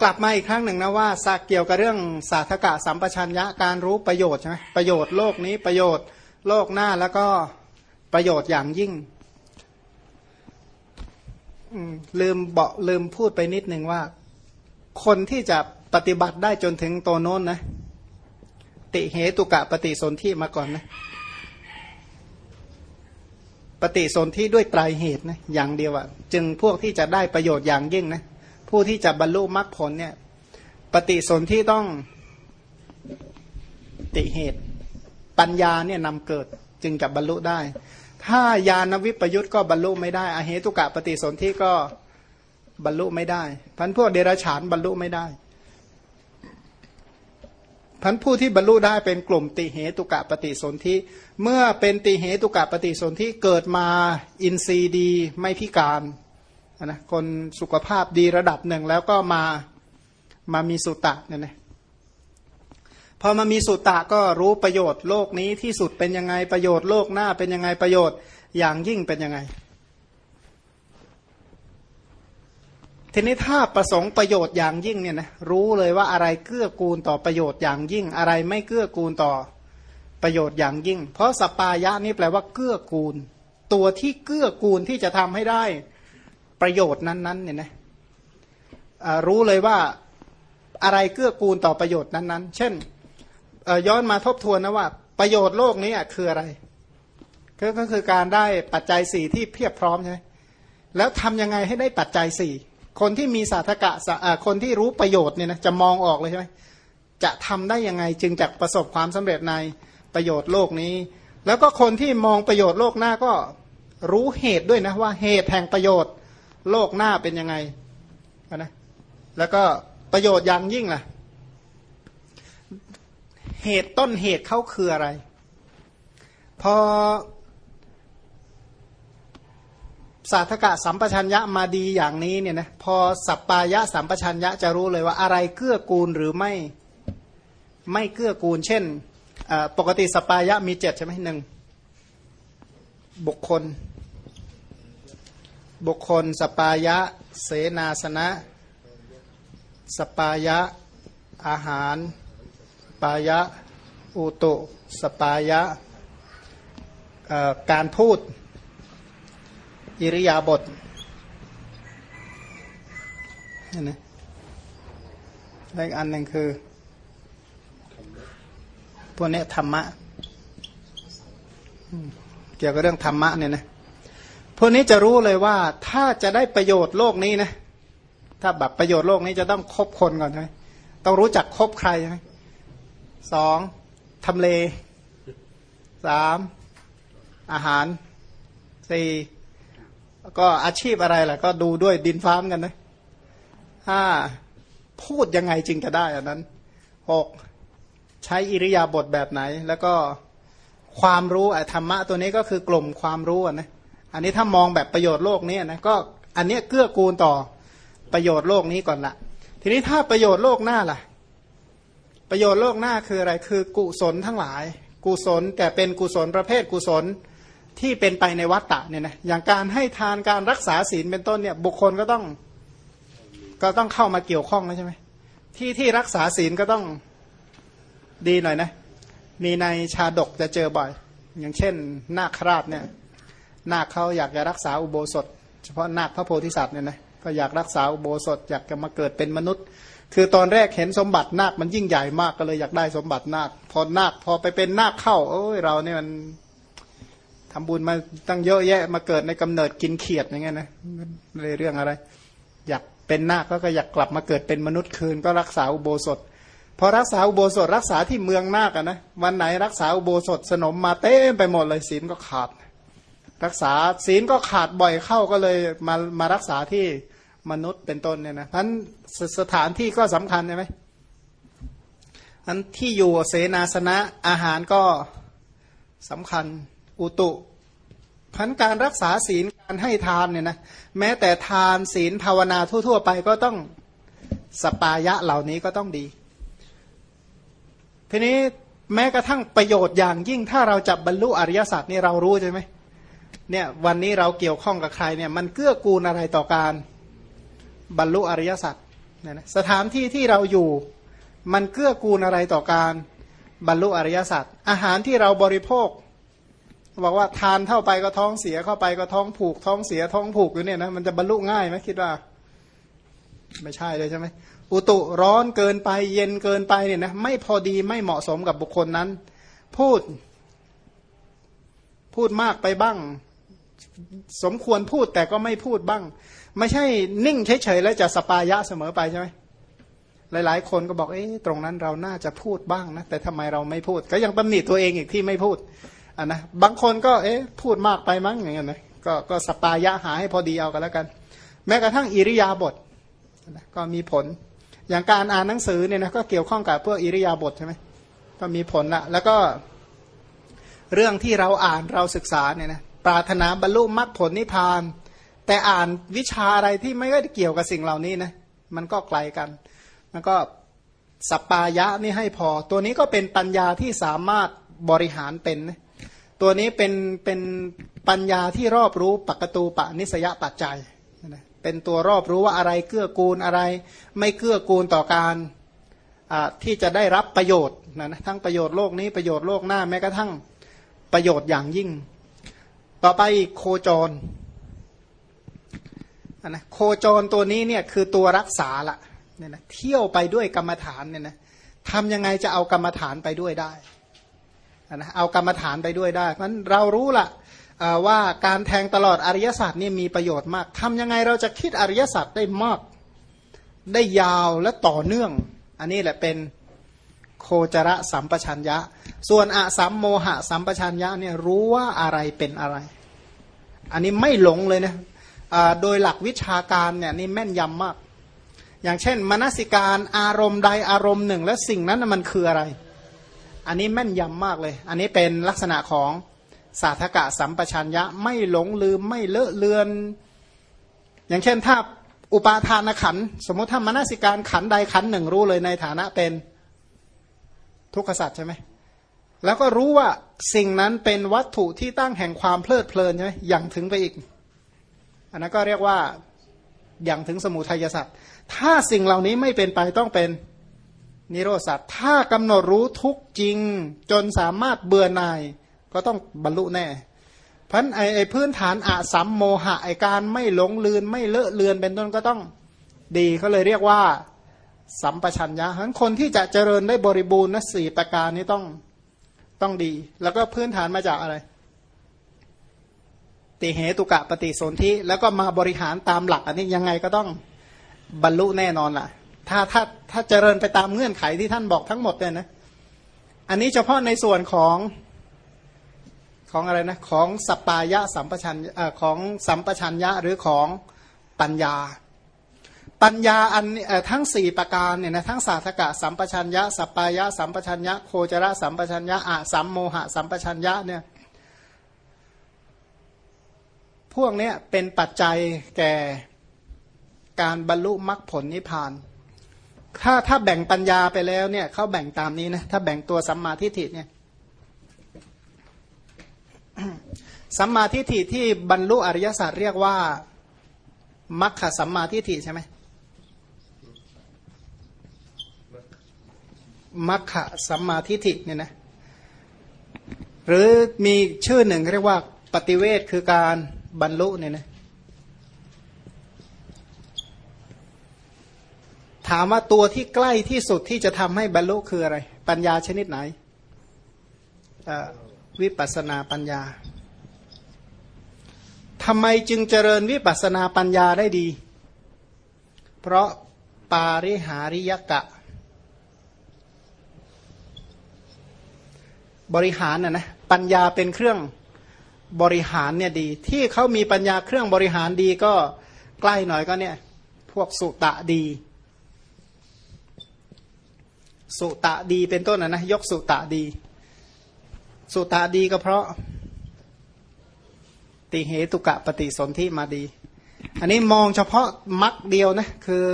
กลับมาอีกครั้งหนึ่งนะว่าสาเกี่ยวกับเรื่องสาธกะสัมปชัญญะการรู้ประโยชน์ใช่ไหมประโยชน์โลกนี้ประโยชน์โลกหน้าแล้วก็ประโยชน์อย่างยิ่งลืมเบาลืมพูดไปนิดหนึ่งว่า คนที่จะปฏิบัติได้จนถึงโตโน้นนะ ติเหตุกะปฏิสนธิมาก่อนนะ ปฏิสนธิด้วยไตรเหตุนะ อย่างเดียวอะจึงพวกที่จะได้ประโยชน์อย่างยิ่งนะ ผู้ที่จะบรรลุมรรคผลเนี่ยปฏิสนธิต้องติเหตุ ปัญญาเนี่ยนำเกิดจึงจะบรรลุได้ ถ้ายานวิปยุทธ์ก็บรรลุไม่ได้ อเหตุกะปฏิสนธิก็บรรลุไม่ได้พันพวกเดรัจฉานบรรลุไม่ได้พันผู้ที่บรรลุได้เป็นกลุ่มติเหตุกะปฏิสนธิเมื่อเป็นติเหตุกะปฏิสนธิเกิดมาอินทรีย์ดีไม่พิการ นะคนสุขภาพดีระดับหนึ่งแล้วก็มามามีสุตะเนี่ยนะพอมามีสุตะก็รู้ประโยชน์โลกนี้ที่สุดเป็นยังไงประโยชน์โลกหน้าเป็นยังไงประโยชน์อย่างยิ่งเป็นยังไง ทีนี้ถ้าประสงค์ประโยชน์อย่างยิ่งเนี่ยนะรู้เลยว่าอะไรเกื้อกูลต่อประโยชน์อย่างยิ่ง อะไรไม่เกื้อกูลต่อประโยชน์อย่างยิ่ง เพราะสปายะนี่แปลว่าเกื้อกูล ตัวที่เกื้อกูลที่จะทำให้ได้ ประโยชน์นั้นๆเนี่ยนะรู้เลยว่าอะไรเกื้อกูลต่อประโยชน์นั้นๆ เช่นย้อนมาทบทวนนะว่า ประโยชน์โลกนี้คืออะไร ก็คือการได้ปัจจัยสี่ที่เพียบพร้อมใช่ไหมแล้วทำยังไงให้ได้ปัจจัยสี่คนที่มีสาธกะคนที่รู้ประโยชน์เนี่ยนะจะมองออกเลยใช่ไหมจะทำได้ยังไงจึงจะประสบความสำเร็จในประโยชน์โลกนี้ แล้วก็คนที่มองประโยชน์โลกหน้าก็รู้เหตุด้วยนะว่าเหตุแห่งประโยชน์ โลกหน้าเป็นยังไงนะแล้วก็ประโยชน์อย่างยิ่งล่ะ เหตุต้นเหตุเขาคืออะไร พอสาธกะสัมปชัญญะมาดีอย่างนี้เนี่ยนะพอสัปปายะสัมปชัญญะจะรู้เลยว่าอะไรเกื้อกูลหรือไม่ไม่เกื้อกูล เช่นปกติสปายะมีเจ็ดใช่ไหมหนึ่งบุคคล บุคคล สปายะ เสนาสนะ สปายะ อาหาร ปายะ อุตุ สปายะ การพูด อิริยาบถนี่นะและอีกอันหนึ่งคือ พวกนี้ธรรมะ เกี่ยวกับเรื่องธรรมะเนี่ยนะ พวกนี้จะรู้เลยว่าถ้าจะได้ประโยชน์โลกนี้นะ ถ้าแบบประโยชน์โลกนี้จะต้องคบคนก่อนใช่ไหมต้องรู้จักคบใครใช่ไหมสองทำเลสามอาหารสี่ก็อาชีพอะไรล่ะ ก็ดูด้วยดินฟ้ามกันนะห้าพูดยังไงจริงจะได้อันนั้นหกใช้อิริยาบถแบบไหน แล้วก็ความรู้ไอ้ธรรมะตัวนี้ก็คือกลุ่มความรู้นะ อันนี้ถ้ามองแบบประโยชน์โลกนี้นะก็อันนี้เกื้อกูลต่อประโยชน์โลกนี้ก่อนละทีนี้ถ้าประโยชน์โลกหน้าล่ะ ประโยชน์โลกหน้าคืออะไรคือกุศลทั้งหลาย กุศลแต่เป็นกุศลประเภทกุศลที่เป็นไปในวัฏฏะเนี่ยนะอย่างการให้ทานการรักษาศีลเป็นต้นเนี่ยบุคคลก็ต้องก็ต้องเข้ามาเกี่ยวข้องนะใช่ไหมที่ที่รักษาศีลก็ต้องดีหน่อยนะ มีในชาดกจะเจอบ่อย อย่างเช่น นาคราชเนี่ย นาคเขาอยากจะรักษาอุโบสถ เฉพาะนาคพระโพธิสัตว์เนี่ยนะก็อยากรักษาอุโบสถอยากจะมาเกิดเป็นมนุษย์ คือตอนแรกเห็นสมบัตินาคมันยิ่งใหญ่มากก็เลยอยากได้สมบัตินาค พอนาคพอไปเป็นนาคเข้าเอ้ยเราเนี่ยมันทำบุญมาตั้งเยอะแยะมาเกิดในกำเนิดกินเขียดอย่างเงี้ยนะเรื่องอะไร อยากเป็นนาคก็อยากกลับมาเกิดเป็นมนุษย์คืนก็รักษาอุโบสถพอรักษาอุโบสถรักษาที่เมืองนาคนะวันไหนรักษาอุโบสถสนมมาเต็มไปหมดเลยศีลก็ขาด รักษาศีลก็ขาดบ่อยเข้าก็เลยมามารักษาที่มนุษย์เป็นต้นเนี่ยนะพันสถานที่ก็สำคัญใช่ไหมอันที่อยู่เสนาสนะอาหารก็สำคัญอุตุพันการรักษาศีลการให้ทานเนี่ยนะแม้แต่ทานศีลภาวนาทั่ว ๆ ไปก็ต้องสปายะเหล่านี้ก็ต้องดี ทีนี้แม้กระทั่งประโยชน์อย่างยิ่งถ้าเราจะบรรลุอริยสัจนี่เรารู้ใช่ไหม เนี่ยวันนี้เราเกี่ยวข้องกับใครเนี่ยมันเกื้อกูลอะไรต่อการบรรลุอริยสัจเนี่ยนะสถานที่ที่เราอยู่มันเกื้อกูลอะไรต่อการบรรลุอริยสัจอาหารที่เราบริโภคบอกว่าทานเข้าไปก็ท้องเสียเข้าไปก็ท้องผูก ท้องเสียท้องผูกอยู่เนี่ยนะมันจะบรรลุง่ายไหมคิดว่า ไม่ใช่เลยใช่ไหมอุตุร้อนเกินไปเย็นเกินไปเนี่ยนะไม่พอดีไม่เหมาะสมกับบุคคลนั้น พูด พูดมากไปบ้าง สมควรพูดแต่ก็ไม่พูดบ้าง ไม่ใช่นิ่งเฉยๆแล้วจะสปายะเสมอไปใช่ไหมหลายๆ คนก็บอกเอ๊ะตรงนั้นเราน่าจะพูดบ้างนะแต่ทำไมเราไม่พูด ก็ยังตำหนิตัวเองอีกที่ไม่พูดอะนะบางคนก็เอ๊ะพูดมากไปมั้งอย่างเงี้ยนะก็ก็สปายะหาให้พอดีเอากันแล้วกัน แม้กระทั่งอิริยาบถนะก็มีผล อย่างการอ่านหนังสือเนี่ยนะก็เกี่ยวข้องกับพวกอิริยาบถใช่ไหมก็มีผลละแล้วก็ เรื่องที่เราอ่านเราศึกษาเนี่ยนะปรารถนาบรรลุมรรคผลนิพพาน แต่อ่านวิชาอะไรที่ไม่ได้เกี่ยวกับสิ่งเหล่านี้นะมันก็ไกลกัน แล้วก็สปายะนี่ให้พอ ตัวนี้ก็เป็นปัญญาที่สามารถบริหารเป็นนะตัวนี้เป็นเป็นปัญญาที่รอบรู้ปักตูปะนิสยปัจจัยเป็นตัวรอบรู้ว่าอะไรเกื้อกูลอะไร ไม่เกื้อกูลต่อการที่จะได้รับประโยชน์นะทั้งประโยชน์โลกนี้ประโยชน์โลกหน้าแม้กระทั่ง ประโยชน์อย่างยิ่ง ต่อไปโคจรนะโคจรตัวนี้เนี่ยคือตัวรักษาละเนี่ยนะเที่ยวไปด้วยกรรมฐานเนี่ยนะทำยังไงจะเอากรรมฐานไปด้วยได้นะเอากรรมฐานไปด้วยได้เพราะเรารู้ละว่าการแทงตลอดอริยสัจนี่มีประโยชน์มากทำยังไงเราจะคิดอริยสัจได้มากได้ยาวและต่อเนื่อง อันนี้แหละเป็น โคจรสัมปชัญญะ ส่วนอะสัมโมหะสัมปชัญญะเนี่ยรู้ว่าอะไรเป็นอะไร อันนี้ไม่หลงเลยนะโดยหลักวิชาการเนี่ยนี่แม่นยำมาก อย่างเช่น มนสิการอารมณ์ใดอารมณ์หนึ่ง และสิ่งนั้นมันคืออะไร อันนี้แม่นยำมากเลย อันนี้เป็นลักษณะของสาธกะสัมปชัญญะไม่หลงลืมไม่เลอะเลือน อย่างเช่นถ้าอุปาทานขันสมมติถ้ามนสิการขันใดขันหนึ่งรู้เลยในฐานะเป็น ทุกขสัตว์ใช่ไหมแล้วก็รู้ว่าสิ่งนั้นเป็นวัตถุที่ตั้งแห่งความเพลิดเพลินใช่ไหมอย่างถึงไปอีก อันนั้นก็เรียกว่าอย่างถึงสมุทัยสัตว์ถ้าสิ่งเหล่านี้ไม่เป็นไปต้องเป็นนิโรธสัตว์ถ้ากำหนดรู้ทุกจริง จนสามารถเบื่อหน่ายก็ต้องบรรลุแน่เพราะไอ้พื้นฐานอะสัมโมหะไอการไม่หลงลืนไม่เลอะเลือนเป็นต้นก็ต้องดีเขาเลยเรียกว่า สัมปชัญญะฉะนั้นคนที่จะเจริญได้บริบูรณ์นะสี่ประการนี้ต้องต้องดี แล้วก็พื้นฐานมาจากอะไร ติเหตุกะปฏิสนธิแล้วก็มาบริหารตามหลัก อันนี้ยังไงก็ต้องบรรลุแน่นอนล่ะ ถ้าถ้าถ้าเจริญไปตามเงื่อนไขที่ท่านบอกทั้งหมดเนี่ยนะ อันนี้เฉพาะในส่วนของของอะไรนะ ของสปายะสัมปชัญญะของสัมปชัญญะหรือของปัญญา ปัญญาอันทั้งสี่ประการเนี่ยนะทั้งศาสกะสัมปชัญญะสปายะสัมปชัญญะโคจรสัมปชัญญะอะสัมโมหะสัมปชัญญะเนี่ยพวกนี้เป็นปัจจัยแก่การบรรลุมรรคผลนิพพาน ถ้าถ้าแบ่งปัญญาไปแล้วเนี่ยเขาแบ่งตามนี้นะถ้าแบ่งตัวสัมมาทิฏฐิเนี่ยสัมมาทิฏฐิที่บรรลุอริยสัจเรียกว่ามัคคสัมมาทิฏฐิใช่ไหม มัคคะสัมมาทิฏฐิเนี่ยนะหรือมีชื่อหนึ่งเรียกว่าปฏิเวทคือการบรรลุเนี่ยนะถามว่าตัวที่ใกล้ที่สุดที่จะทำให้บรรลุคืออะไร ปัญญาชนิดไหนวิปัสนาปัญญาทำไมจึงเจริญวิปัสนาปัญญาได้ดี เพราะปาริหาริยกะ บริหารนะนะปัญญาเป็นเครื่องบริหารเนี่ยดี ที่เขามีปัญญาเครื่องบริหารดีก็ใกล้หน่อยก็เนี่ย พวกสุตะดี สุตะดีเป็นต้นนะนะยกสุตะดี สุตะดีก็เพราะ ติเหตุกะปฏิสนธิมาดี อันนี้มองเฉพาะมักเดียวนะคือ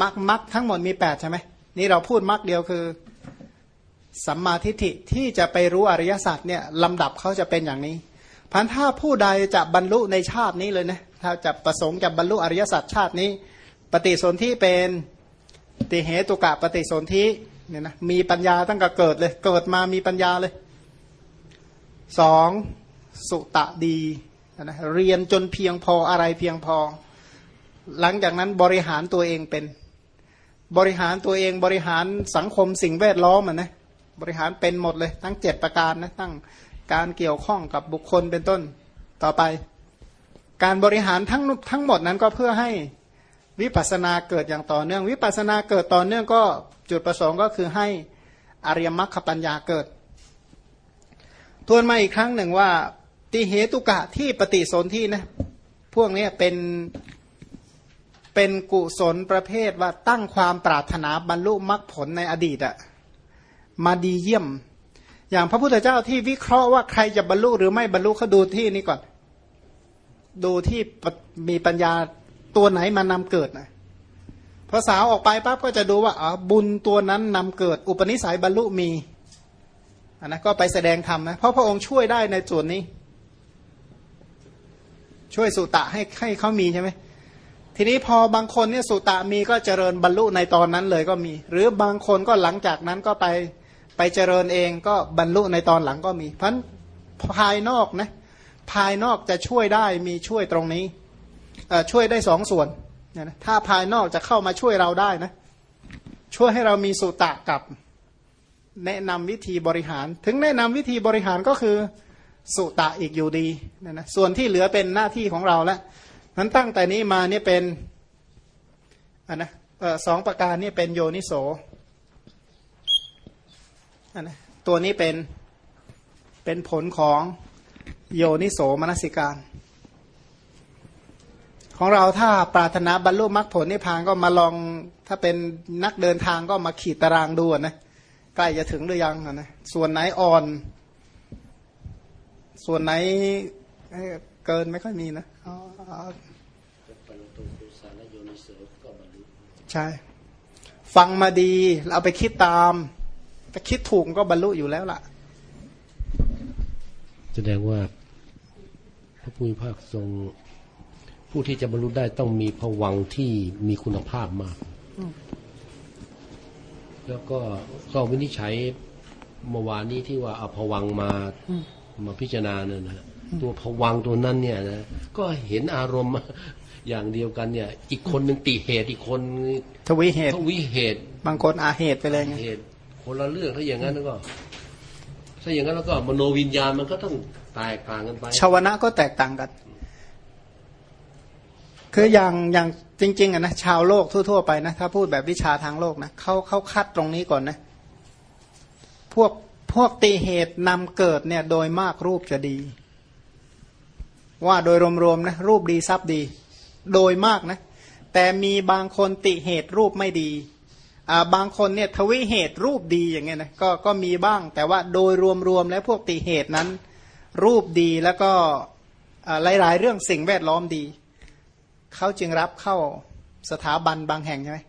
มักมักทั้งหมดมีแปดใช่ไหมนี่เราพูดมักเดียวคือ สัมมาทิฏฐิที่จะไปรู้อริยสัจเนี่ยลำดับเขาจะเป็นอย่างนี้พันถ้าผู้ใดจะบรรลุในชาตินี้เลยนะถ้าจะประสงค์จะบรรลุอริยสัจชาตินี้ ปฏิสนธิเป็นติเหตุกะปฏิสนธิเนี่ยนะมีปัญญาตั้งแต่เกิดเลยเกิดมามีปัญญาเลยสองสุตะดีนะเรียนจนเพียงพออะไรเพียงพอ หลังจากนั้นบริหารตัวเองเป็น บริหารตัวเองบริหารสังคมสิ่งแวดล้อมอะนะ บริหารเป็นหมดเลยทั้งเจ็ดประการนะตั้งการเกี่ยวข้องกับบุคคลเป็นต้นต่อไป การบริหารทั้งทั้งหมดนั้นก็เพื่อให้วิปัสสนาเกิดอย่างต่อเนื่อง วิปัสสนาเกิดต่อเนื่องก็จุดประสงค์ก็คือให้อริยมรรคปัญญาเกิด ทวนมาอีกครั้งหนึ่งว่าติเหตุกะที่ปฏิสนธินะพวกนี้เป็นเป็นกุศลประเภทว่าตั้งความปรารถนาบรรลุมรรคผลในอดีตอะ มาดีเยี่ยม อย่างพระพุทธเจ้าที่วิเคราะห์ว่าใครจะบรรลุหรือไม่บรรลุเขาดูที่นี่ก่อน ดูที่มีปัญญาตัวไหนมานำเกิดนะพอสาวออกไปปั๊บก็จะดูว่าอ๋อบุญตัวนั้นนำเกิด อุปนิสัยบรรลุมีอันนะก็ไปแสดงธรรมนะเพราะพระองค์ช่วยได้ในส่วนนี้ ช่วยสุตะให้ให้เขามีใช่ไหมทีนี้พอบางคนเนี่ยสุตะมีก็เจริญบรรลุในตอนนั้นเลยก็มี หรือบางคนก็หลังจากนั้นก็ไป ไปเจริญเองก็บรรลุในตอนหลังก็มีเพราะภายนอกนะภายนอกจะช่วยได้มีช่วยตรงนี้ช่วยได้สองส่วนนะถ้าภายนอกจะเข้ามาช่วยเราได้นะช่วยให้เรามีสุตะกับแนะนำวิธีบริหาร ถึงแนะนำวิธีบริหารก็คือสุตะอีกอยู่ดีนะนะส่วนที่เหลือเป็นหน้าที่ของเราแล้วนั้นตั้งแต่นี้มาเนี่ยเป็นอันนะสองประการนี่เป็นโยนิโส ตัวนี้เป็นเป็นผลของโยนิโสมนสิการ ของเราถ้าปรารถนาบรรลุมรรคผลนิพพานก็มาลองถ้าเป็นนักเดินทางก็มาขีดตารางดูนะใกล้จะถึงหรือยังนะส่วนไหนอ่อน ส่วนไหนเกินไม่ค่อยมีนะใช่ ฟังมาดีเอาไปคิดตาม ถ้าคิดถูกก็บรรลุอยู่แล้วล่ะ แสดงว่าพระพุทธภาคทรง ผู้ที่จะบรรลุได้ต้องมีผวังที่มีคุณภาพมาก แล้วก็ก็วินิจฉัยเมื่อวานนี้ที่ว่าเอาผวังมามาพิจารณาเนี่ยนะตัวผวังตัวนั้นเนี่ยนะก็เห็นอารมณ์อย่างเดียวกันเนี่ย อีกคนหนึ่งติเหตุอีกคนทวิเหตุทวิเหตุ บางคนอาเหตุไปเลยเหตุ คนละเรื่องถ้าอย่างนั้นก็ ถ้าอย่างนั้นแล้วก็มโนวิญญาณมันก็ต้องแตกต่างกันไปชาวนะก็แตกต่างกัน คืออย่างอย่างจริงๆอะนะชาวโลกทั่วๆไปนะถ้าพูดแบบวิชาทางโลกนะเขาเขาคัดตรงนี้ก่อนนะ พวกพวกตีเหตุนำเกิดเนี่ยโดยมากรูปจะดี ว่าโดยรวมๆนะรูปดีทรัพย์ดี โดยมากนะ แต่มีบางคนติเหตุรูปไม่ดี บางคนเนี่ยทวิเหตุรูปดีอย่างเงี้ยนะก็ก็มีบ้าง แต่ว่าโดยรวมๆแล้วพวกติเหตุนั้น รูปดีแล้วก็หลายๆ เรื่องสิ่งแวดล้อมดีเขาจึงรับเข้าสถาบันบางแห่งใช่ไหม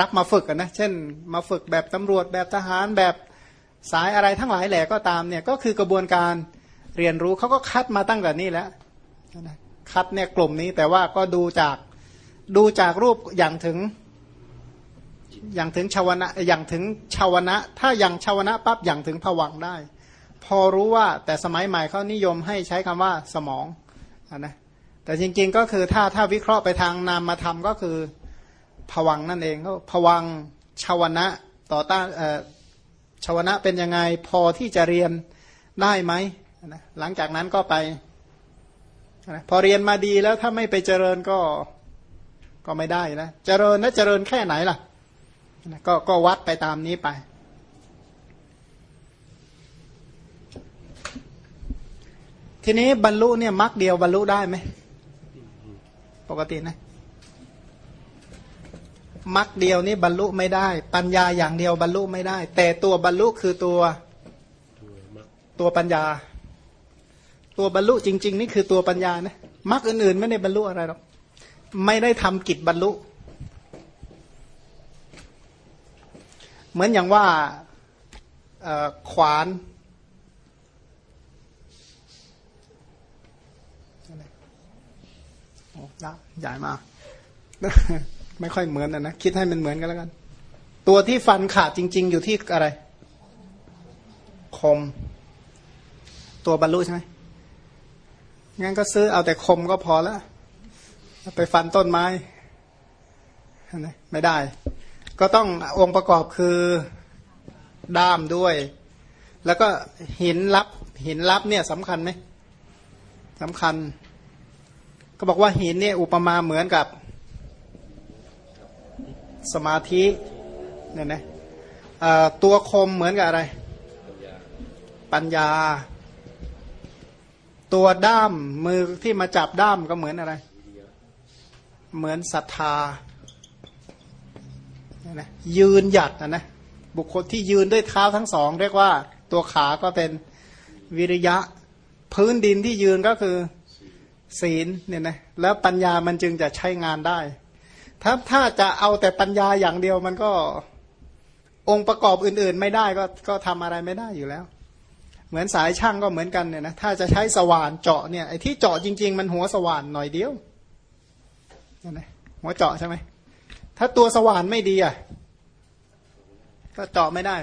รับมาฝึกนนะเช่น มาฝึกแบบตำรวจแบบทหารแบบสายอะไรทั้งหลายแหล่ก็ตามเนี่ยก็คือกระบวนการเรียนรู้เขาก็คัดมาตั้งแต่นี้แล้วคัดเนี่ยกลุ่มนี้แต่ว่าก็ดูจากดูจากรูปอย่างถึง อย่างถึงชาวนะอย่างถึงชาวนะ ถ้าอย่างชาวนะปั๊บอย่างถึงผวังได้ พอรู้ว่าแต่สมัยใหม่เขานิยมให้ใช้คำว่าสมองนะแต่จริงๆก็คือถ้าถ้าวิเคราะห์ไปทางนามธรรมก็คือผวังนั่นเองก็ผวังชาวนะต่อต้านชาวนะเป็นยังไงพอที่จะเรียนได้ไหมนะหลังจากนั้นก็ไปนะพอเรียนมาดีแล้วถ้าไม่ไปเจริญก็ก็ไม่ได้นะ เจริญนะเจริญแค่ไหนล่ะนะ ก็ก็วัดไปตามนี้ไป ทีนี้บรรลุเนี่ยมักเดียวบรรลุได้ไหมปกตินะมักเดียวนี่บรรลุไม่ได้ ปัญญาอย่างเดียวบรรลุไม่ได้ แต่ตัวบรรลุคือตัวตัวปัญญา ตัวบรรลุจริง ๆ นี่คือตัวปัญญานะมักอื่นๆ ไม่ได้บรรลุอะไรหรอกไม่ได้ทำกิจบรรลุ เหมือนอย่างว่าขวานโอ้ใหญ่มาก ไม่ค่อยเหมือนนะนะคิดให้มันเหมือนกันแล้วกัน ตัวที่ฟันขาดจริง ๆ อยู่ที่อะไร คม ตัวบรรลุใช่ไหมงั้นก็ซื้อเอาแต่คมก็พอแล้ว ไปฟันต้นไม้ ไม่ได้ ก็ต้ององค์ประกอบคือด้ามด้วย แล้วก็หินลับหินลับเนี่ยสำคัญไหมสำคัญ ก็บอกว่าหินเนี่ยอุปมาเหมือนกับสมาธิเนี่ยนะตัวคมเหมือนกับอะไร ปัญญา ตัวด้ามมือที่มาจับด้ามก็เหมือนอะไร เหมือนศรัทธา นะยืนหยัดนะนะบุคคลที่ยืนด้วยเท้าทั้งสอง เรียกว่าตัวขาก็เป็นวิริยะ พื้นดินที่ยืนก็คือศีลเนี่ยนะแล้วปัญญามันจึงจะใช้งานได้ ถ้าถ้าจะเอาแต่ปัญญาอย่างเดียวมันก็องค์ประกอบอื่นๆ ไม่ได้ก็ก็ทำอะไรไม่ได้อยู่แล้ว เหมือนสายช่างก็เหมือนกันเนี่ยนะถ้าจะใช้สว่านเจาะเนี่ยไอ้ที่เจาะจริง ๆ มันหัวสว่านหน่อยเดียวเนี่ยนะหัวเจาะใช่ไหม ถ้าตัวสว่านไม่ดีอะก็เจาะไม่ได้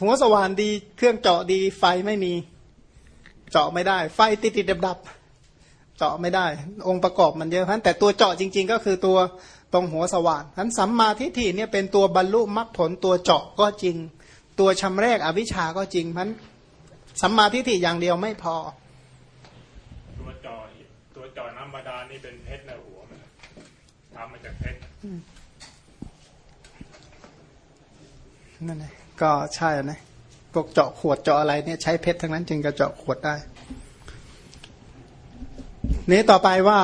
หัวสว่านดี เครื่องเจาะดี ไฟไม่มี เจาะไม่ได้ ไฟติดติดดับดับเจาะไม่ได้ องค์ประกอบมันเยอะเพราะแต่ตัวเจาะจริง ๆ ก็คือตัวตรงหัวสว่านนั้นสัมมาทิฏฐิเนี่ยเป็นตัวบรรลุมรรคผลตัวเจาะก็จริง ตัวชำแรกอวิชาก็จริงเพราะสัมมาทิฏฐิอย่างเดียวไม่พอ ตัวเจาะตัวเจาะน้ำบาดาลนี่เป็นเพชรในหัวมันทำมาจากเพชร นั่นแหละก็ใช่นะพวกเจาะขวดเจาะอะไรเนี่ยใช้เพชรทั้งนั้นจึงจะเจาะขวดได้ นี้ต่อไปว่า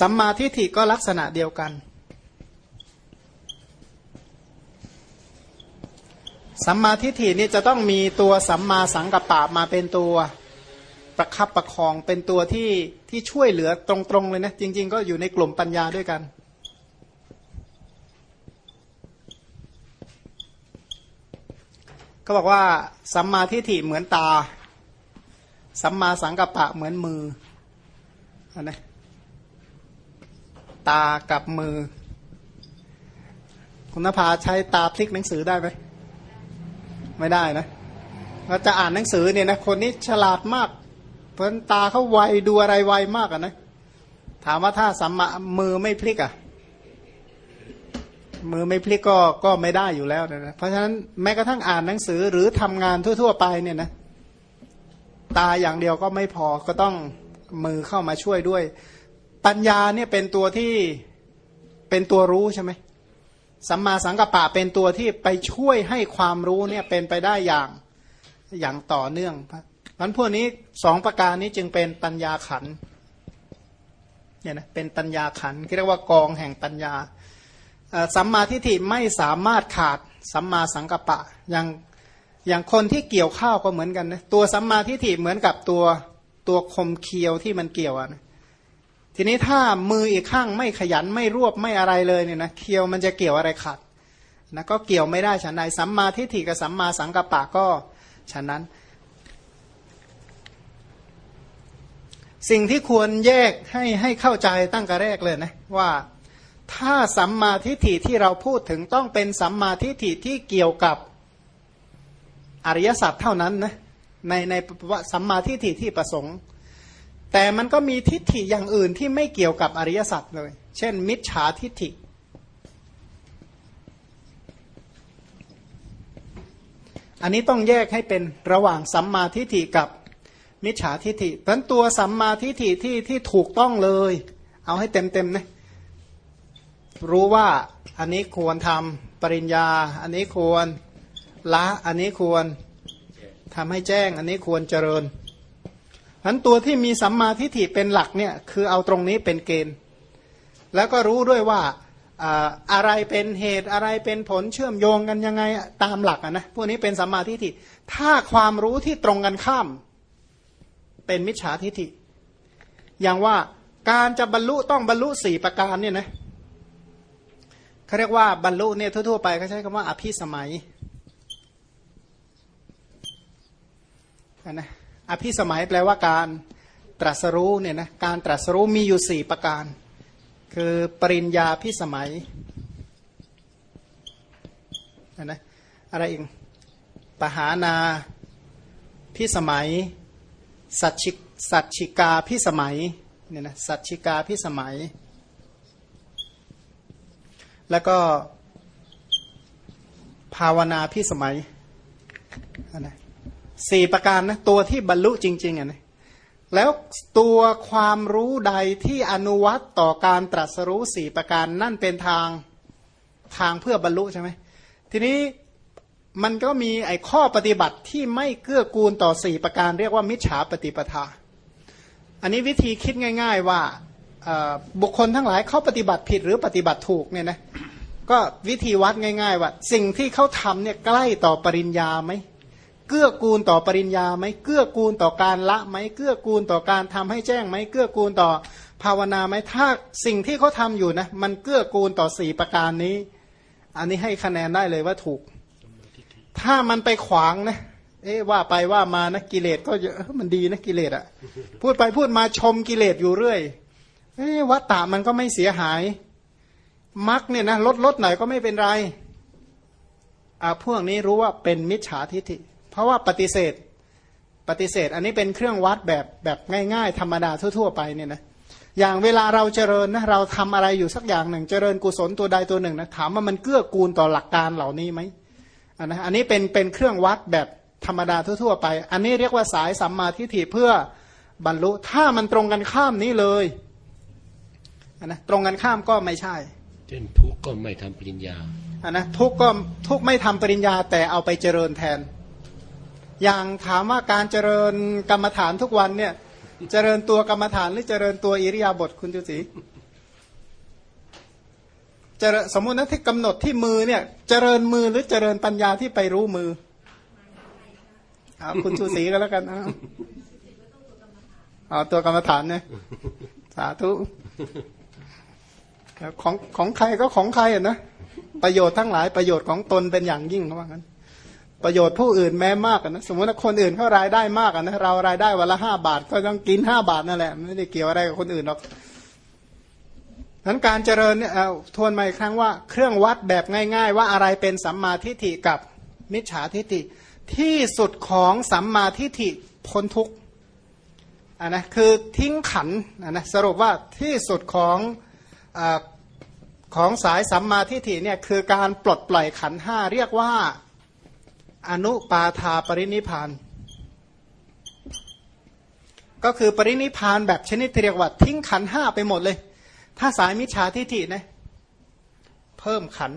สัมมาทิฏฐิก็ลักษณะเดียวกัน สัมมาทิฏฐินี่จะต้องมีตัวสัมมาสังกัปปะมาเป็นตัวประคับประคองเป็นตัวที่ที่ช่วยเหลือตรงๆเลยนะจริง ๆ ก็อยู่ในกลุ่มปัญญาด้วยกัน ก็บอกว่าสัมมาทิฏฐิเหมือนตา สัมมาสังกัปปะเหมือนมือนะตากับมือ คุณนภาใช้ตาพลิกหนังสือได้ไหมไม่ได้นะเราจะอ่านหนังสือเนี่ยนะคนนี้ฉลาดมาก เพราะตาเขาไวดูอะไรไวมากอะนะถามว่าถ้าสัมมามือไม่พลิกอะ มือไม่พลิกก็ก็ไม่ได้อยู่แล้วนะเพราะฉะนั้นแม้กระทั่งอ่านหนังสือหรือทำงานทั่ว ๆ ไปเนี่ยนะตาอย่างเดียวก็ไม่พอก็ต้องมือเข้ามาช่วยด้วย ปัญญาเนี่ยเป็นตัวที่เป็นตัวรู้ใช่ไหมสัมมาสังกัปปะเป็นตัวที่ไปช่วยให้ความรู้เนี่ยเป็นไปได้อย่างอย่างต่อเนื่องพันพวกนี้สองประการนี้จึงเป็นปัญญาขันเนี่ยนะเป็นปัญญาขันที่เรียกว่ากองแห่งปัญญา สัมมาทิฏฐิไม่สามารถขาดสัมมาสังกัปปะอย่างอย่างคนที่เกี่ยวข้าวก็เหมือนกันนะตัวสัมมาทิฏฐิเหมือนกับตัวตัวคมเคียวที่มันเกี่ยวนะทีนี้ถ้ามืออีกข้างไม่ขยันไม่รวบไม่อะไรเลยเนี่ยนะเคียวมันจะเกี่ยวอะไรขาดนะก็เกี่ยวไม่ได้ฉันใดสัมมาทิฏฐิกับสัมมาสังกัปปะก็ฉะนั้น สิ่งที่ควรแยกให้ให้เข้าใจตั้งแต่แรกเลยนะว่า ถ้าสัมมาทิฏฐิที่เราพูดถึงต้องเป็นสัมมาทิฏฐิที่เกี่ยวกับอริยสัจเท่านั้นนะในในสัมมาทิฏฐิที่ประสงค์ แต่มันก็มีทิฏฐิอย่างอื่นที่ไม่เกี่ยวกับอริยสัจเลย เช่น มิจฉาทิฏฐิ อันนี้ต้องแยกให้เป็นระหว่างสัมมาทิฏฐิกับมิจฉาทิฏฐิเพราะตัวสัมมาทิฏฐิที่ที่ถูกต้องเลย เอาให้เต็มเต็มนะ รู้ว่าอันนี้ควรทำปริญญา อันนี้ควรละอันนี้ควรทำให้แจ้ง อันนี้ควรเจริญอันตัวที่มีสัมมาทิฏฐิเป็นหลักเนี่ยคือเอาตรงนี้เป็นเกณฑ์ แล้วก็รู้ด้วยว่าอะไรเป็นเหตุอะไรเป็นผลเชื่อมโยงกันยังไงตามหลักนะพวกนี้เป็นสัมมาทิฏฐิถ้าความรู้ที่ตรงกันข้าม เป็นมิจฉาทิฏฐิอย่างว่าการจะบรรลุต้องบรรลุสี่ประการเนี่ยนะ เขาเรียกว่าบรรลุเนี่ยทั่วๆไปเขาใช้คำว่าอภิสมัยนะอภิสมัยแปลว่าการตรัสรู้เนี่ยนะการตรัสรู้มีอยู่สี่ประการ คือปริญญาพิสมัยอะนะอะไรอีกปหานาพิสมัยสัจฉิสัจฉิกาพิสมัยเนี่ยนะสัจฉิกาพิสมัย แล้วก็ภาวนาพิสมัยนะสี่ประการนะตัวที่บรรลุจริงๆอะนะแล้วตัวความรู้ใดที่อนุวัตต่อการตรัสรู้สี่ประการนั่นเป็นทางทางเพื่อบรรลุใช่ไหมทีนี้มันก็มีไอ้ข้อปฏิบัติที่ไม่เกื้อกูลต่อสี่ประการ เรียกว่ามิจฉาปฏิปทา อันนี้วิธีคิดง่าย ๆ ว่า บุคคลทั้งหลายเขาปฏิบัติผิดหรือปฏิบัติถูกเนี่ยนะก็วิธีวัดง่ายๆว่าสิ่งที่เขาทำเนี่ยใกล้ต่อปริญญาไหมเกื้อกูลต่อปริญญาไหมเกื้อกูลต่อการละไหมเกื้อกูลต่อการทำให้แจ้งไหมเกื้อกูลต่อภาวนาไหมถ้าสิ่งที่เขาทาอยู่นะมันเกื้อกูลต่อสี่ประการนี้ อันนี้ให้คะแนนได้เลยว่าถูก ถ้ามันไปขวางนะเอ๊ว่าไปว่ามานะกิเลสก็เยอะมันดีนะกิเลสอะพูดไปพูดมาชมกิเลสอยู่เรื่อย วัตตะมันก็ไม่เสียหายมักเนี่ยนะลดลดหน่อยก็ไม่เป็นไรอ่าพวกนี้รู้ว่าเป็นมิจฉาทิฏฐิ เพราะว่าปฏิเสธปฏิเสธ อันนี้เป็นเครื่องวัดแบบแบบง่าย ๆ ธรรมดาทั่ว ๆ ไปเนี่ยนะอย่างเวลาเราเจริญนะเราทำอะไรอยู่สักอย่างหนึ่ง เจริญกุศลตัวใดตัวหนึ่งนะถามว่ามันเกื้อกูลต่อหลักการเหล่านี้ไหมอันนะอันนี้เป็นเป็นเครื่องวัดแบบธรรมดาทั่ว ๆ ไป อันนี้เรียกว่าสายสัมมาทิฏฐิเพื่อบรรลุถ้ามันตรงกันข้ามนี้เลย นนะตรงกันข้ามก็ไม่ใช่เช่นทุกก็ไม่ทำปริญญาอันนะทุกก็ทุกไม่ทำปริญญาแต่เอาไปเจริญแทน อย่างถามว่าการเจริญกรรมฐานทุกวันเนี่ย เจริญตัวกรรมฐานหรือเจริญตัวอิริยาบถคุณจุสีจสมมุตินะที่กำหนดที่มือเนี่ย เจริญมือหรือเจริญปัญญาที่ไปรู้มือเอาคุณชูศรีก็แล้วกันนะเอาตัวกรรมฐานเนี่ยสาธุ ของของใครก็ของใครอะนะประโยชน์ทั้งหลายประโยชน์ของตนเป็นอย่างยิ่งเขาว่างั้น ประโยชน์ผู้อื่นแม้มากนะสมมติว่าคนอื่นเขารายได้มากนะเรารายได้วันละห้าบาท ก็ต้องกินห้าบาทนั่นแหละไม่ได้เกี่ยวอะไรกับคนอื่นหรอกนั้นการเจริญเนี่ยทวนมาอีกครั้งว่าเครื่องวัดแบบง่าย ๆ ว่าอะไรเป็นสัมมาทิฏฐิกับมิจฉาทิฏฐิที่สุดของสัมมาทิฏฐิพ้นทุกข์อ่านะคือทิ้งขันอ่านะสรุปว่าที่สุดของอ ของสายสัมมาทิฏฐิเนี่ยคือการปลดปล่อยขันห้าเรียกว่าอนุปาทาปรินิพานก็คือปรินิพานแบบชนิดที่เรียกว่าทิ้งขันห้าไปหมดเลย ถ้าสายมิจฉาทิฏฐินะเพิ่มขัน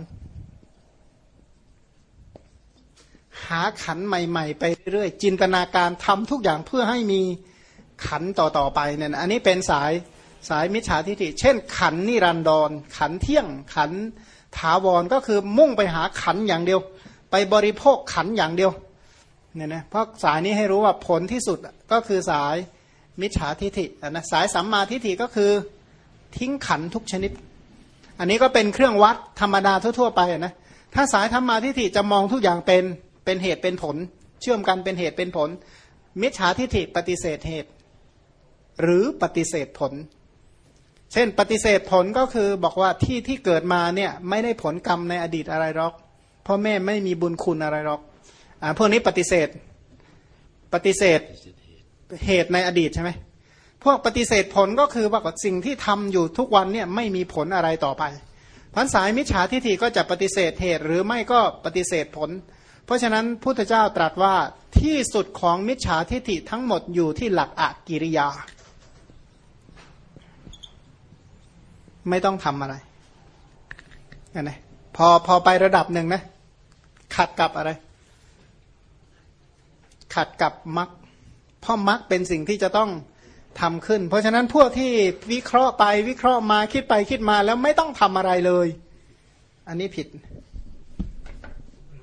หาขันใหม่ ๆ ไปเรื่อยจินตนาการทำทุกอย่างเพื่อให้มีขันต่อๆไปเนี่ยอันนี้เป็นสาย สายมิจฉาทิฏฐิเช่น ขันนิรันดร ขันเที่ยงขันถาวรก็คือมุ่งไปหาขันอย่างเดียว ไปบริโภคขันอย่างเดียวเนี่ยนะเพราะสายนี้ให้รู้ว่าผลที่สุดก็คือสายมิจฉาทิฏฐินะสายสัมมาทิฏฐิก็คือทิ้งขันทุกชนิด อันนี้ก็เป็นเครื่องวัดธรรมดาทั่ว ๆ ไปนะถ้าสายธรรมาทิฏฐิจะมองทุกอย่างเป็นเป็นเหตุเป็นผล เชื่อมกันเป็นเหตุเป็นผล มิจฉาทิฏฐิปฏิเสธเหตุ หรือปฏิเสธผล เช่นปฏิเสธผลก็คือบอกว่าที่ที่เกิดมาเนี่ยไม่ได้ผลกรรมในอดีตอะไรหรอกพ่อแม่ไม่มีบุญคุณอะไรหรอกอ่าพวกนี้ปฏิเสธปฏิเสธเหตุในอดีตใช่ไหมพวกปฏิเสธผลก็คือว่าสิ่งที่ทำอยู่ทุกวันเนี่ยไม่มีผลอะไรต่อไปพันสายมิจฉาทิฏฐิก็จะปฏิเสธเหตุหรือไม่ก็ปฏิเสธผล เพราะฉะนั้นพุทธเจ้าตรัสว่าที่สุดของมิจฉาทิฏฐิทั้งหมดอยู่ที่หลักอกิริยา ไม่ต้องทำอะไรนะพอพอไประดับหนึ่งนะ ขัดกับอะไร ขัดกับมรรคเพราะมรรคเป็นสิ่งที่จะต้องทำขึ้น เพราะฉะนั้นพวกที่วิเคราะห์ไปวิเคราะห์มาคิดไปคิดมาแล้วไม่ต้องทำอะไรเลย อันนี้ผิด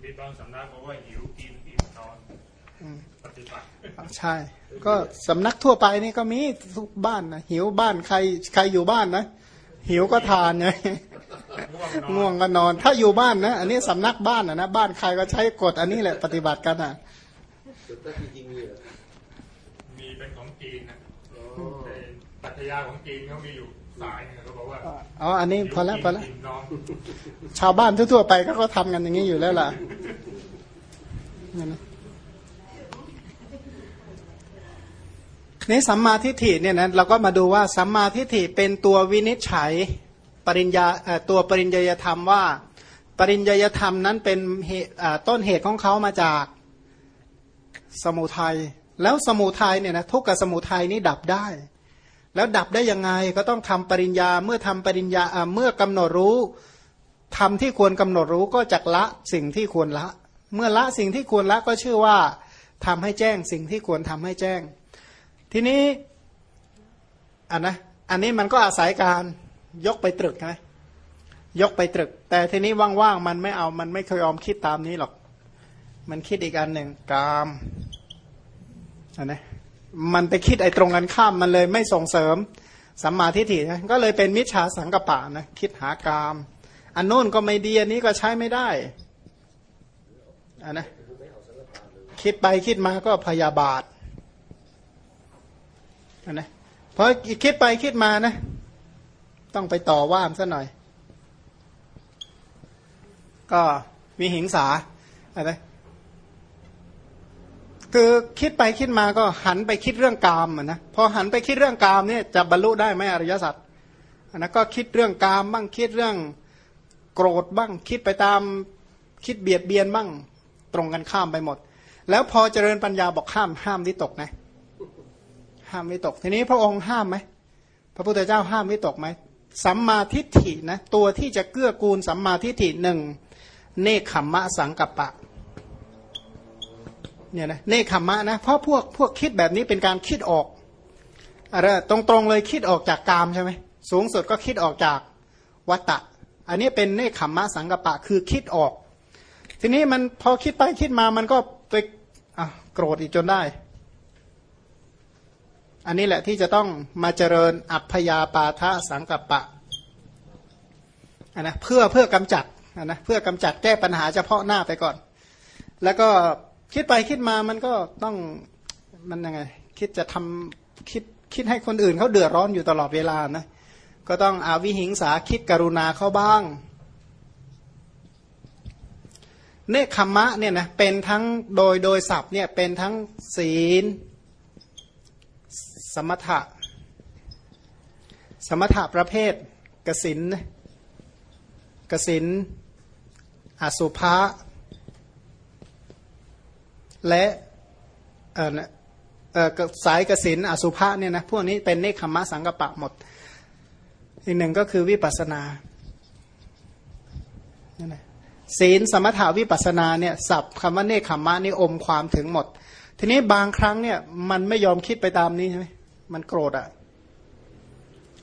มีบางสำนักบอกว่าหิวกินอิ่มนอนปฏิบัติใช่ ก็สำนักทั่วไปนี่ก็มีทุกบ้านนะหิวบ้านใครใครอยู่บ้านนะ หิวก็ทานไงง่วงก็นอน ถ้าอยู่บ้านนะ อันนี้สำนักบ้านนะนะบ้านใครก็ใช้กฎอันนี้แหละปฏิบัติกันอะมีเป็นของจีนนะปัตยาของจีนเขามีอยู่สายเนี่ยเขาบอกว่าอ๋ออันนี้พอแล้วพอแล้วกินนอนชาวบ้านทั่วๆไปก็เขาทำกันอย่างนี้อยู่แล้วล่ะ นี่สัมมาทิฏฐิเนี่ยนะเราก็มาดูว่าสัมมาทิฏฐิเป็นตัววินิจฉัยปริญญาตัวปริญญาธรรมว่า ปริญญาธรรมนั้นเป็นต้นเหตุของเขามาจากสมุทัยแล้วสมุทัยเนี่ยนะทุกข์กับสมุทัยนี้ดับได้ แล้วดับได้ยังไงก็ต้องทำปริญญาเมื่อทำปริญญาเมื่อกำหนดรู้ทำที่ควรกำหนดรู้ก็จักละสิ่งที่ควรละ เมื่อละสิ่งที่ควรละก็ชื่อว่าทำให้แจ้งสิ่งที่ควรทำให้แจ้ง ทีนี้อันนะอันนี้มันก็อาศัยการยกไปตรึกนะยกไปตรึก แต่ทีนี้ว่างๆมันไม่เอามันไม่เคยยอมคิดตามนี้หรอก มันคิดอีกอันหนึ่งกามอันนะมันไปคิดไอ้ตรงกันข้ามมันเลยไม่ส่งเสริมสัมมาทิฏฐินะก็เลยเป็นมิจฉาสังกปะนะคิดหากาม อันโน้นก็ไม่ดีอันนี้ก็ใช้ไม่ได้อันนะคิดไปคิดมาก็พยาบาท นะเพราะคิดไปคิดมานะ ต้องไปต่อว่ามซะหน่อย ก็มีหิงสาอะไรคือคิดไปคิดมาก็หันไปคิดเรื่องกามนะพอหันไปคิดเรื่องกามเนี่ยจะบรรลุได้ไหมอริยสัจอันนั้นก็คิดเรื่องกามบ้างคิดเรื่องโกรธบ้าง คิดไปตามคิดเบียดเบียนบ้าง ตรงกันข้ามไปหมด แล้วพอเจริญปัญญาบอกห้ามห้ามวิตกนะ ห้ามวิตก ทีนี้พระองค์ห้ามไหมพระพุทธเจ้าห้ามวิตกไหมสัมมาทิฏฐินะตัวที่จะเกื้อกูลสัมมาทิฏฐิหนึ่งเนคขมมะสังกัปปะเนี่ยนะเนคขมมะนะเพราะพวกพวกคิดแบบนี้เป็นการคิดออกอะไรตรงๆเลยคิดออกจากกามใช่ไหมสูงสุดก็คิดออกจากวัตตะ อันนี้เป็นเนคขมมะสังกัปปะคือคิดออก ทีนี้มันพอคิดไปคิดมามันก็ไปโกรธอีกจนได้ อันนี้แหละที่จะต้องมาเจริญอัพยาปาทะสังกัปปะอันนะเพื่อเพื่อกำจัดอันนะเพื่อกำจัดแก้ปัญหาเฉพาะหน้าไปก่อน แล้วก็คิดไปคิดมามันก็ต้องมันยังไง คิดจะทำคิดคิดให้คนอื่นเขาเดือดร้อนอยู่ตลอดเวลานะก็ต้องอาวิหิงสาคิดกรุณาเขาบ้าง เนคขมะเนี่ยนะเป็นทั้งโดยโดยศัพท์เนี่ยเป็นทั้งศีล สมถะ สมถะประเภทกสินกสินอสุภะและเออเออสายกสินอสุภะเนี่ยนะพวกนี้เป็นเนคขมะสังกปะหมด อีกหนึ่งก็คือวิปัสนานี่นะศีลสมถาวิปัสนาเนี่ยสับคำว่าเนคขมะนี่อมความถึงหมด ทีนี้บางครั้งเนี่ยมันไม่ยอมคิดไปตามนี้ใช่ไหม มันโกรธอะ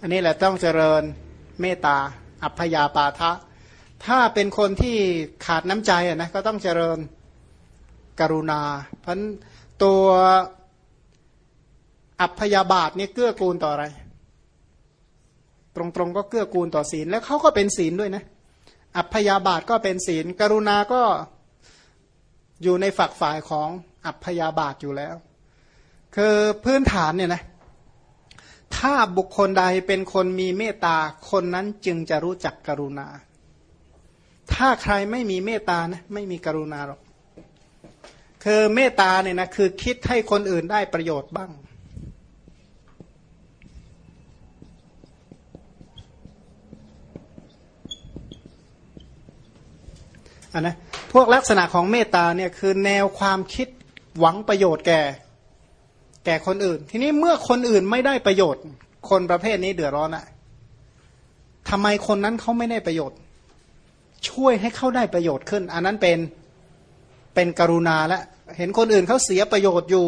อันนี้แหละต้องเจริญเมตตา อัพยาปาทะ ถ้าเป็นคนที่ขาดน้ำใจอะนะก็ต้องเจริญกรุณา เพราะตัวอัพยาบาทเนี่ยเกื้อกูลต่ออะไร ตรงๆก็เกื้อกูลต่อศีล แล้วเขาก็เป็นศีลด้วยนะ อัพยาบาทก็เป็นศีล กรุณาก็อยู่ในฝักฝ่ายของอัพยาบาทอยู่แล้ว คือพื้นฐานเนี่ยนะ ถ้าบุคคลใดเป็นคนมีเมตตาคนนั้นจึงจะรู้จักกรุณา ถ้าใครไม่มีเมตตานะไม่มีกรุณาหรอกคือเมตตาเนี่ยนะคือคิดให้คนอื่นได้ประโยชน์บ้าง อันนะพวกลักษณะของเมตตาเนี่ยคือแนวความคิดหวังประโยชน์แก่ แก่คนอื่น ทีนี้เมื่อคนอื่นไม่ได้ประโยชน์ คนประเภทนี้เดือดร้อนอะทำไมคนนั้นเขาไม่ได้ประโยชน์ ช่วยให้เขาได้ประโยชน์ขึ้น อันนั้นเป็นเป็นกรุณาและเห็นคนอื่นเขาเสียประโยชน์อยู่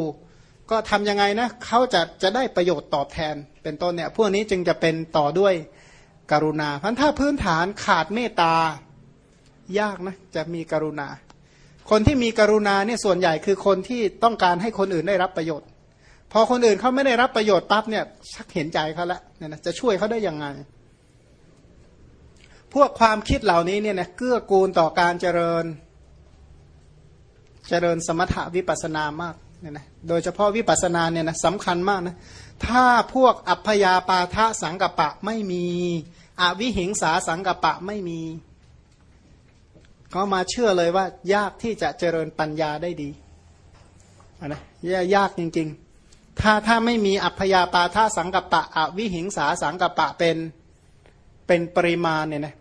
ก็ทำยังไงนะเขาจะจะได้ประโยชน์ตอบแทน เป็นต้นเนี่ยพวกนี้จึงจะเป็นต่อด้วยกรุณาพันถ้าพื้นฐานขาดเมตตายากนะจะมีกรุณา คนที่มีกรุณาเนี่ยส่วนใหญ่คือคนที่ต้องการให้คนอื่นได้รับประโยชน์ พอคนอื่นเขาไม่ได้รับประโยชน์ปั๊บเนี่ยชักเห็นใจเขาละเนี่ยนะจะช่วยเขาได้ยังไง พวกความคิดเหล่านี้เนี่ยนะเกื้อกูลต่อการเจริญ เจริญสมถะวิปัสสนามากเนี่ยนะโดยเฉพาะวิปัสนาเนี่ยนะสำคัญมากนะถ้าพวกอัพยาปาทะสังกปะไม่มีอวิหิงสาสังกปะไม่มี ก็มาเชื่อเลยว่า ยากที่จะเจริญปัญญาได้ดีนะยากจริง ๆ ถ้าถ้าไม่มีอัพยาปาทะสังกปะอวิหิงสาสังกปะเป็นเป็นปริมาณเนี่ยนะ